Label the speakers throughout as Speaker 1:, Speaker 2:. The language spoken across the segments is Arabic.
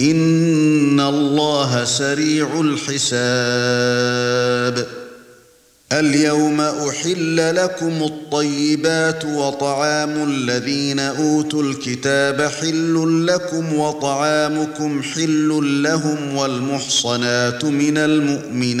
Speaker 1: ان الله سريع الحساب اليوم احل لكم الطيبات وطعام الذين اوتوا الكتاب حل لكم وطعامكم حل لهم والمحصنات من المؤمنات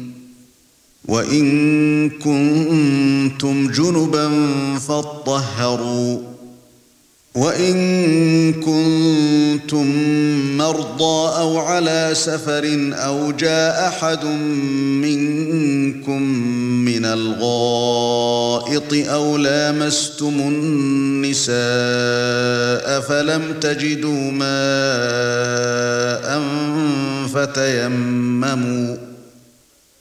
Speaker 1: وإن كنتم جنبا فاطهروا وإن كنتم مرضى أو على سفر أو جاء أحد منكم من الغائط أو لامستم النساء فلم تجدوا ماء فتيمموا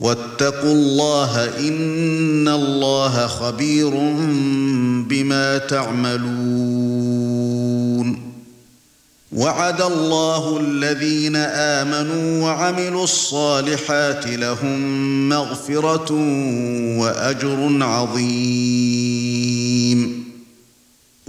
Speaker 1: واتقوا الله إن الله خبير بما تعملون. وعد الله الذين آمنوا وعملوا الصالحات لهم مغفرة وأجر عظيم.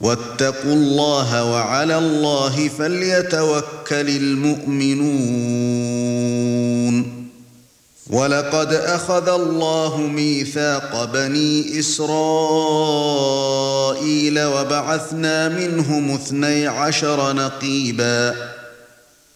Speaker 1: واتقوا الله وعلى الله فليتوكل المؤمنون. ولقد أخذ الله ميثاق بني إسرائيل وبعثنا منهم اثني عشر نقيبا.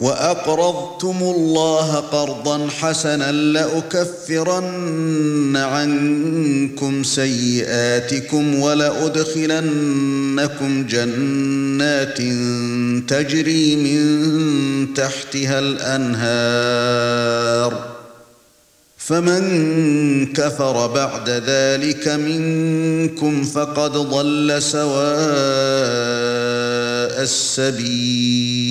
Speaker 1: وأقرضتم الله قرضا حسنا لأكفرن عنكم سيئاتكم ولأدخلنكم جنات تجري من تحتها الأنهار فمن كفر بعد ذلك منكم فقد ضل سواء السبيل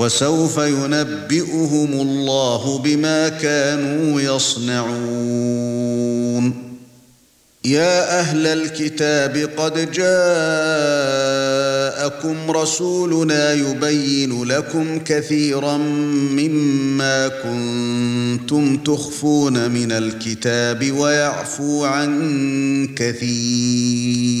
Speaker 1: وسوف ينبئهم الله بما كانوا يصنعون. يا أهل الكتاب قد جاءكم رسولنا يبين لكم كثيرا مما كنتم تخفون من الكتاب ويعفو عن كثير.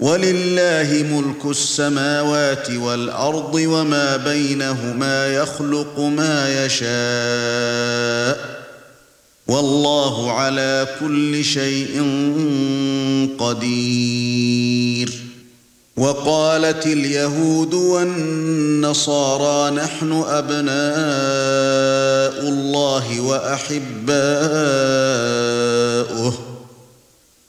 Speaker 1: ولله ملك السماوات والأرض وما بينهما يخلق ما يشاء والله على كل شيء قدير. وقالت اليهود والنصارى نحن أبناء الله وأحباؤه.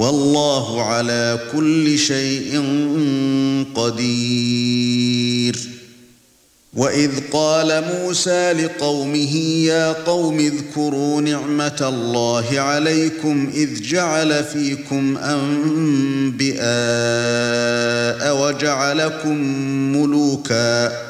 Speaker 1: والله على كل شيء قدير. وإذ قال موسى لقومه يا قوم اذكروا نعمة الله عليكم إذ جعل فيكم انبئاء وجعلكم ملوكا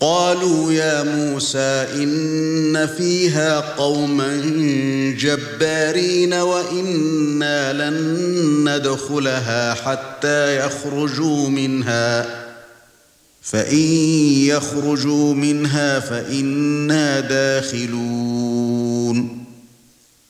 Speaker 1: قالوا يا موسى إن فيها قوما جبارين وإنا لن ندخلها حتى يخرجوا منها. فإن يخرجوا منها فإنا داخلون.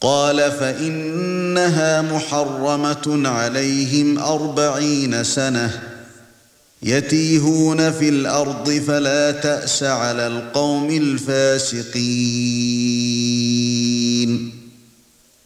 Speaker 1: قال فإنها محرمة عليهم أربعين سنة يتيهون في الأرض فلا تأس على القوم الفاسقين.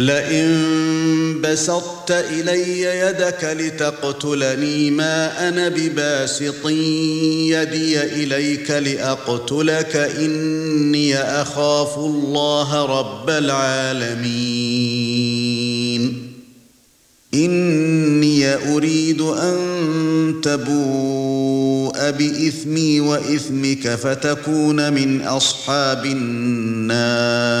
Speaker 1: لئن بسطت إلي يدك لتقتلني ما أنا بباسط يدي إليك لأقتلك إني أخاف الله رب العالمين. إني أريد أن تبوء بإثمي وإثمك فتكون من أصحاب النار.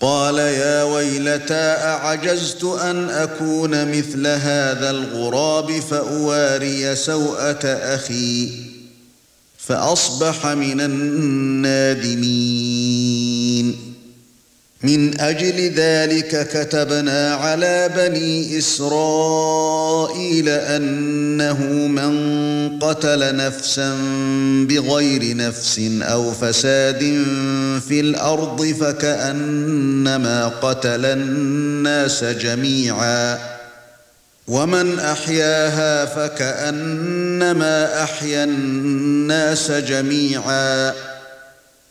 Speaker 1: قال يا ويلتى أعجزت أن أكون مثل هذا الغراب فأواري سوءة أخي فأصبح من النادمين. من أجل ذلك كتبنا على بني إسرائيل أنه من قتل نفسا بغير نفس أو فساد في الأرض فكأنما قتل الناس جميعا ومن أحياها فكأنما أحيا الناس جميعا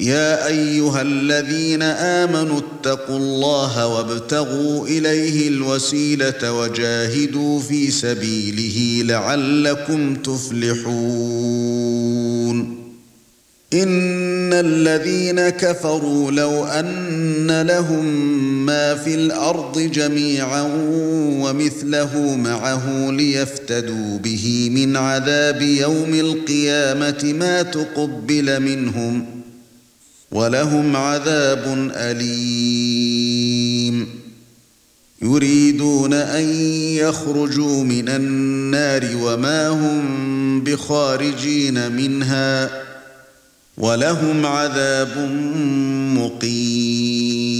Speaker 1: يا أيها الذين آمنوا اتقوا الله وابتغوا إليه الوسيلة وجاهدوا في سبيله لعلكم تفلحون. إن الذين كفروا لو أن لهم ما في الأرض جميعا ومثله معه ليفتدوا به من عذاب يوم القيامة ما تقبل منهم ۖ ولهم عذاب أليم. يريدون أن يخرجوا من النار وما هم بخارجين منها ولهم عذاب مقيم.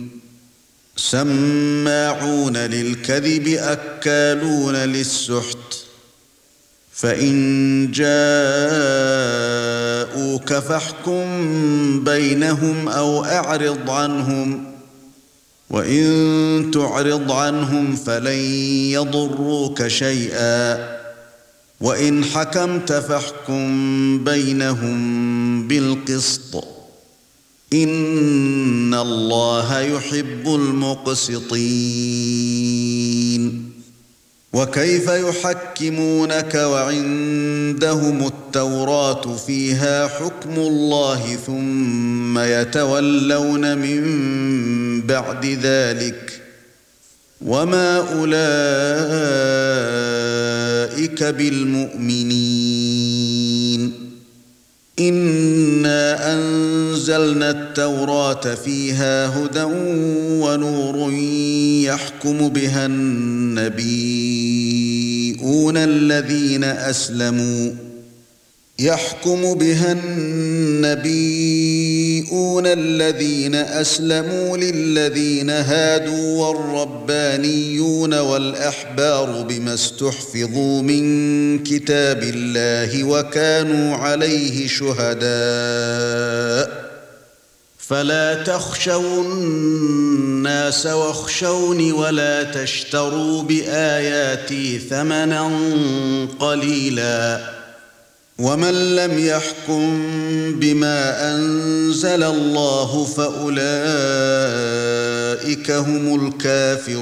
Speaker 1: سماعون للكذب أكالون للسحت فإن جاءوك فاحكم بينهم أو أعرض عنهم وإن تعرض عنهم فلن يضروك شيئا وإن حكمت فاحكم بينهم بالقسط ان الله يحب المقسطين وكيف يحكمونك وعندهم التوراة فيها حكم الله ثم يتولون من بعد ذلك وما اولئك بالمؤمنين انا انزلنا التوراة فيها هدى ونور يحكم بها النبيون الذين اسلموا يحكم بها النبيون الذين أسلموا للذين هادوا والربانيون والأحبار بما استحفظوا من كتاب الله وكانوا عليه شهداء. فلا تخشوا الناس واخشوني ولا تشتروا بآياتي ثمنا قليلا. ومن لم يحكم بما أنزل الله فأولئك هم الكافرون.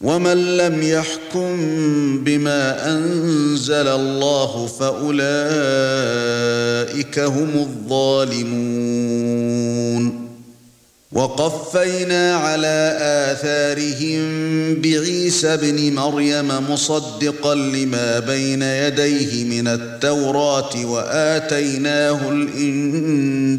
Speaker 1: ومن لم يحكم بما أنزل الله فأولئك هم الظالمون. وقفينا على آثارهم بعيسى ابن مريم مصدقا لما بين يديه من التوراة وآتيناه الإنجيل.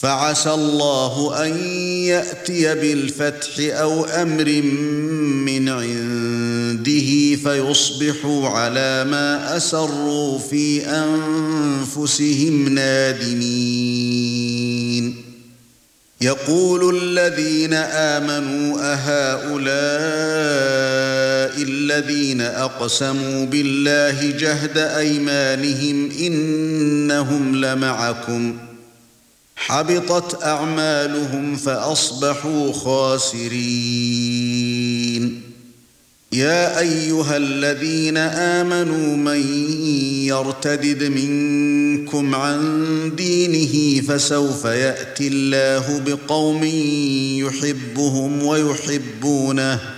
Speaker 1: فعسى الله أن يأتي بالفتح أو أمر من عنده فيصبحوا على ما أسروا في أنفسهم نادمين. يقول الذين آمنوا أهؤلاء الذين أقسموا بالله جهد أيمانهم إنهم لمعكم ۖ. حبطت أعمالهم فأصبحوا خاسرين. يا أيها الذين آمنوا من يرتدد منكم عن دينه فسوف يأتي الله بقوم يحبهم ويحبونه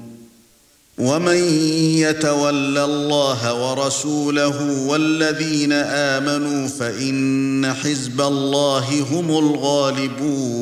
Speaker 1: ومن يتول الله ورسوله والذين امنوا فان حزب الله هم الغالبون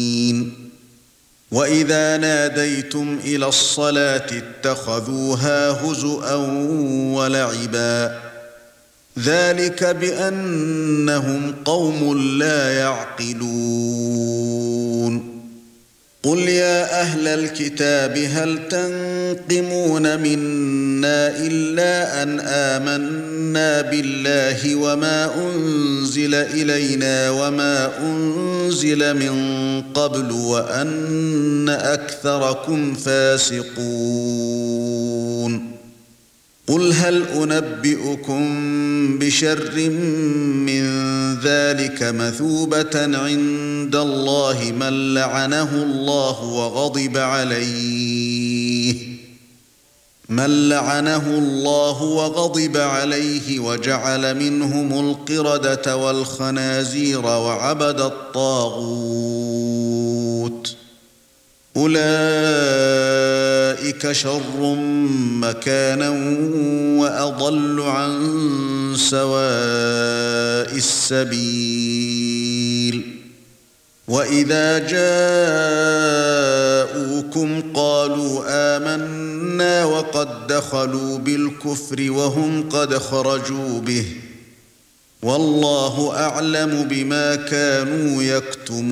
Speaker 1: واذا ناديتم إلى الصلاه اتخذوها هزءا ولعبا ذلك بانهم قوم لا يعقلون قل يا أهل الكتاب هل تنقمون منا الا ان آمنا بالله وما انزل الينا وما انزل من قبل وان اكثركم فاسقون قل هل أنبئكم بشر من ذلك مثوبة عند الله من لعنه الله وغضب عليه؟ من لعنه الله وغضب عليه وجعل منهم القردة والخنازير وعبد الطاغوت. أولئك شر مكانا وأضل عن سواء السبيل. وإذا جاءوكم قالوا آمنا وقد دخلوا بالكفر وهم قد خرجوا به. والله أعلم بما كانوا يكتمون.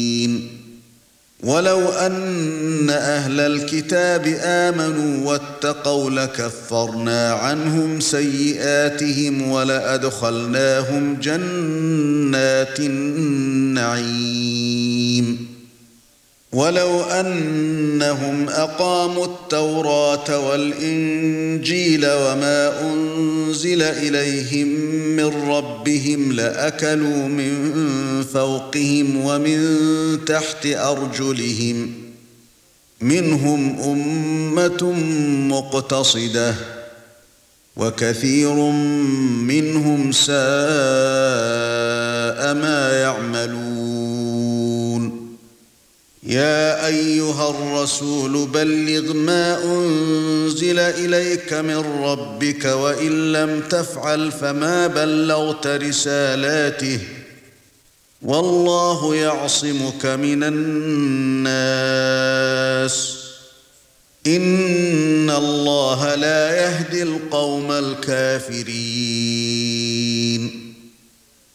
Speaker 1: ولو أن أهل الكتاب آمنوا واتقوا لكفرنا عنهم سيئاتهم ولأدخلناهم جنات النعيم. ولو أنهم أقاموا التوراة والإنجيل وما أنزل إليهم من ربهم لأكلوا من فوقهم ومن تحت أرجلهم منهم أمة مقتصدة وكثير منهم ساء يا أيها الرسول بلغ ما أنزل إليك من ربك وإن لم تفعل فما بلغت رسالاته والله يعصمك من الناس إن الله لا يهدي القوم الكافرين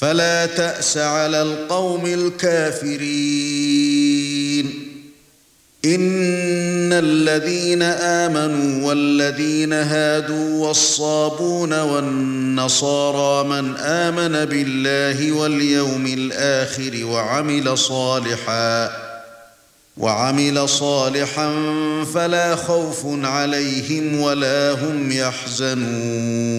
Speaker 1: فلا تأس على القوم الكافرين. إن الذين آمنوا والذين هادوا والصابون والنصارى من آمن بالله واليوم الآخر وعمل صالحا وعمل صالحا فلا خوف عليهم ولا هم يحزنون.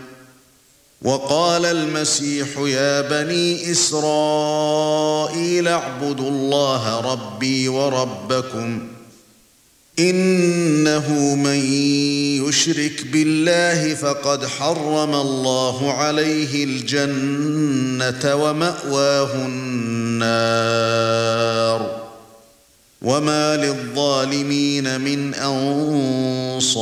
Speaker 1: وقال المسيح يا بني إسرائيل اعبدوا الله ربي وربكم إنه من يشرك بالله فقد حرم الله عليه الجنة ومأواه النار وما للظالمين من أنصار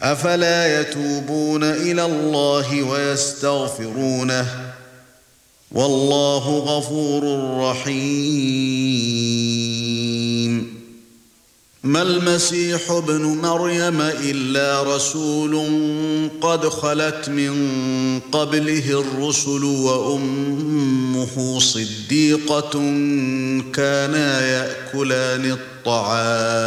Speaker 1: أفلا يتوبون إلى الله ويستغفرونه؟ والله غفور رحيم. ما المسيح ابن مريم إلا رسول قد خلت من قبله الرسل وأمه صديقة كانا يأكلان الطعام.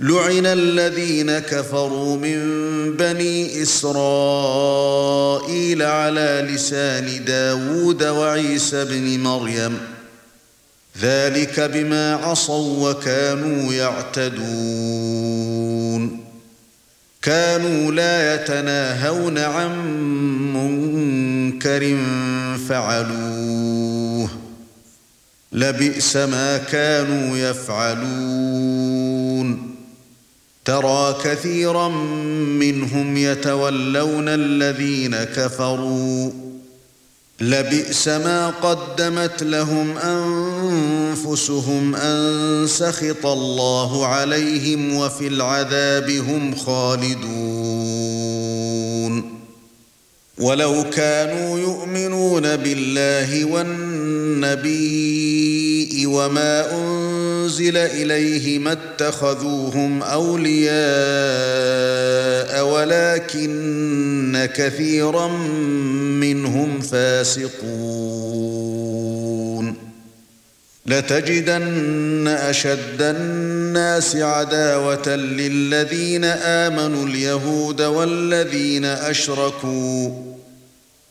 Speaker 1: لعن الذين كفروا من بني إسرائيل على لسان داوود وعيسى بن مريم. ذلك بما عصوا وكانوا يعتدون. كانوا لا يتناهون عن منكر فعلوه. لبئس ما كانوا يفعلون. ترى كثيرا منهم يتولون الذين كفروا. لبئس ما قدمت لهم أنفسهم أن سخط الله عليهم وفي العذاب هم خالدون. ولو كانوا يؤمنون بالله والنبي وما أنزل إليه ما اتخذوهم أولياء ولكن كثيرا منهم فاسقون. لتجدن أشد الناس عداوة للذين آمنوا اليهود والذين أشركوا.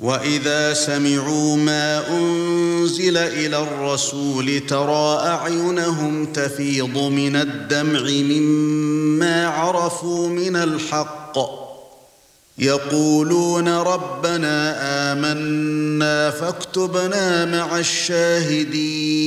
Speaker 1: وإذا سمعوا ما أنزل إلى الرسول ترى أعينهم تفيض من الدمع مما عرفوا من الحق. يقولون ربنا آمنا فاكتبنا مع الشاهدين.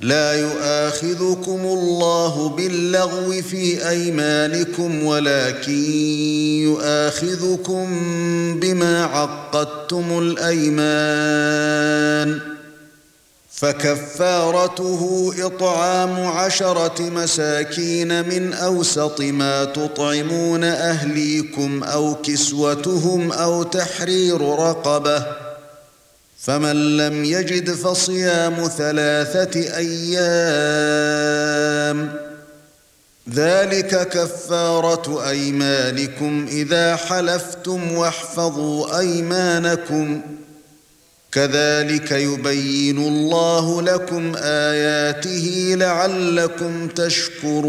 Speaker 1: لا يؤاخذكم الله باللغو في أيمانكم ولكن يؤاخذكم بما عقدتم الأيمان. فكفارته إطعام عشرة مساكين من أوسط ما تطعمون أهليكم أو كسوتهم أو تحرير رقبة. فمن لم يجد فصيام ثلاثة أيام ذلك كفارة أيمانكم إذا حلفتم واحفظوا أيمانكم. كذلك يبين الله لكم آياته لعلكم تشكرون.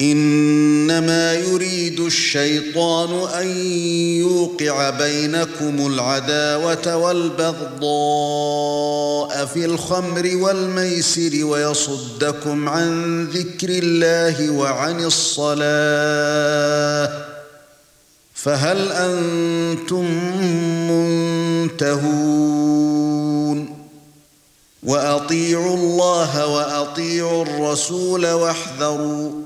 Speaker 1: إنما يريد الشيطان أن يوقع بينكم العداوة والبغضاء في الخمر والميسر ويصدكم عن ذكر الله وعن الصلاة فهل أنتم منتهون؟ وأطيعوا الله وأطيعوا الرسول واحذروا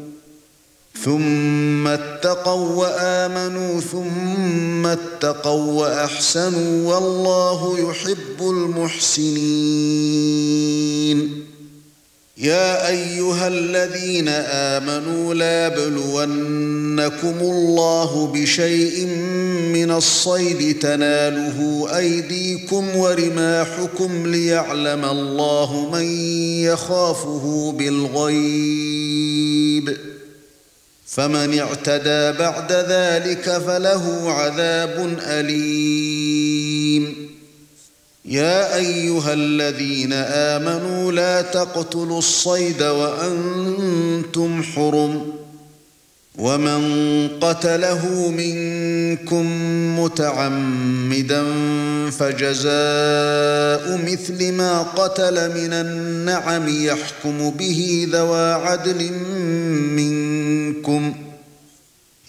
Speaker 1: ثم اتقوا وآمنوا ثم اتقوا وأحسنوا والله يحب المحسنين. يا أيها الذين آمنوا لا بلونكم الله بشيء من الصيد تناله أيديكم ورماحكم ليعلم الله من يخافه بالغيب. فمن اعتدى بعد ذلك فله عذاب أليم. يا أيها الذين آمنوا لا تقتلوا الصيد وأنتم حرم. ومن قتله منكم متعمدا فجزاء مثل ما قتل من النعم يحكم به ذوى عدل منكم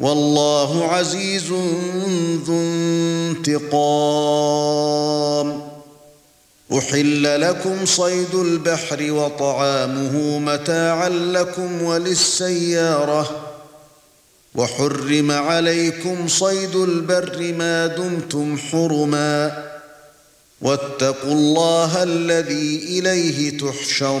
Speaker 1: والله عزيز ذو انتقام. أحل لكم صيد البحر وطعامه متاعا لكم وللسيارة. وحرم عليكم صيد البر ما دمتم حرما. واتقوا الله الذي إليه تحشرون.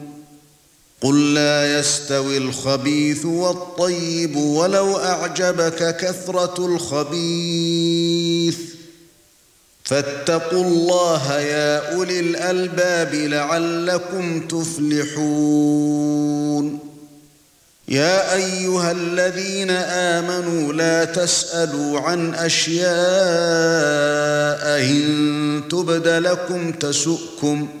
Speaker 1: قل لا يستوي الخبيث والطيب ولو أعجبك كثرة الخبيث. فاتقوا الله يا أولي الألباب لعلكم تفلحون. يا أيها الذين آمنوا لا تسألوا عن أشياء إن تبد لكم تسؤكم.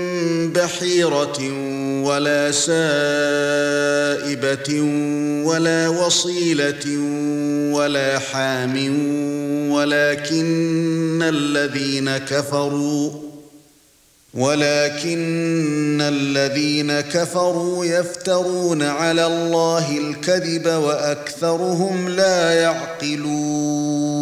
Speaker 1: بحيرة ولا سائبة ولا وصيلة ولا حام ولكن الذين كفروا ولكن الذين كفروا يفترون على الله الكذب وأكثرهم لا يعقلون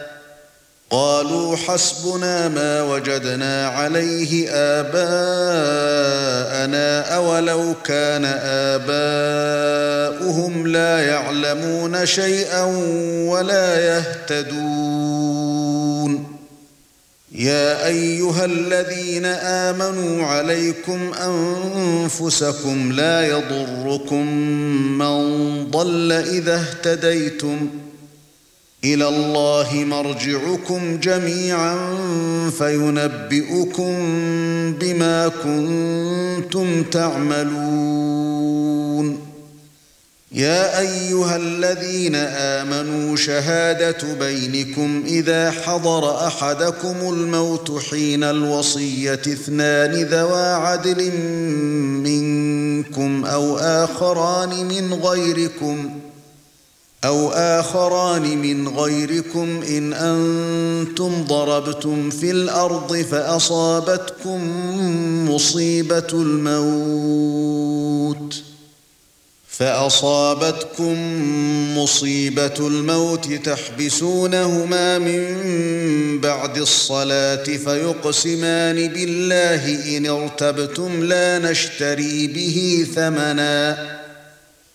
Speaker 1: قالوا حسبنا ما وجدنا عليه آباءنا أولو كان آباؤهم لا يعلمون شيئا ولا يهتدون. يا أيها الذين آمنوا عليكم أنفسكم لا يضركم من ضل إذا اهتديتم إلى الله مرجعكم جميعا فينبئكم بما كنتم تعملون. يا أيها الذين آمنوا شهادة بينكم إذا حضر أحدكم الموت حين الوصية اثنان ذوا عدل منكم أو آخران من غيركم أو آخران من غيركم إن أنتم ضربتم في الأرض فأصابتكم مصيبة الموت فأصابتكم مصيبة الموت تحبسونهما من بعد الصلاة فيقسمان بالله إن ارتبتم لا نشتري به ثمنا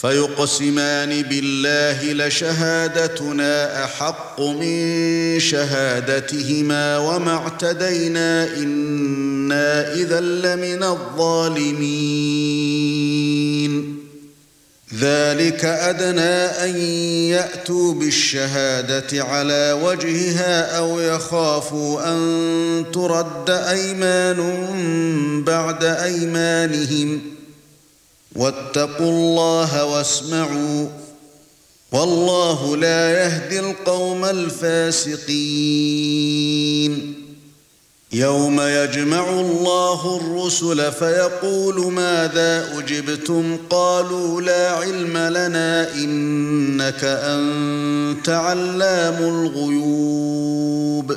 Speaker 1: فيقسمان بالله لشهادتنا أحق من شهادتهما وما اعتدينا إنا إذا لمن الظالمين. ذلك أدنى أن يأتوا بالشهادة على وجهها أو يخافوا أن ترد أيمان بعد أيمانهم. واتقوا الله واسمعوا والله لا يهدي القوم الفاسقين. يوم يجمع الله الرسل فيقول ماذا أجبتم؟ قالوا لا علم لنا إنك أنت علام الغيوب.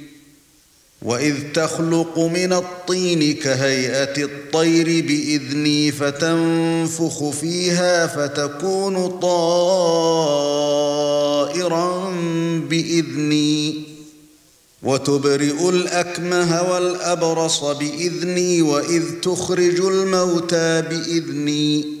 Speaker 1: واذ تخلق من الطين كهيئه الطير باذني فتنفخ فيها فتكون طائرا باذني وتبرئ الاكمه والابرص باذني واذ تخرج الموتى باذني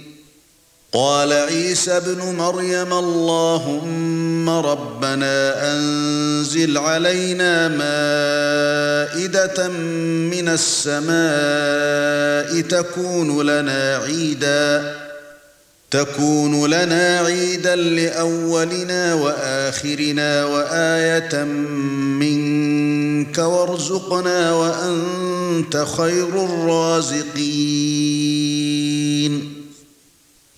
Speaker 1: قال عيسى ابن مريم اللهم ربنا أنزل علينا مائدة من السماء تكون لنا عيدا تكون لنا عيدا لأولنا وآخرنا وآية منك وارزقنا وأنت خير الرازقين.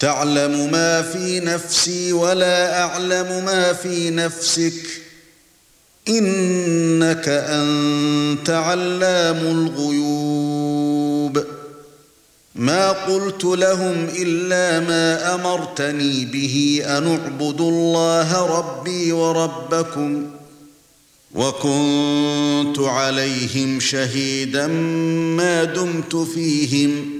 Speaker 1: تعلم ما في نفسي ولا أعلم ما في نفسك. إنك أنت علام الغيوب. ما قلت لهم إلا ما أمرتني به أن اعبدوا الله ربي وربكم. وكنت عليهم شهيدا ما دمت فيهم.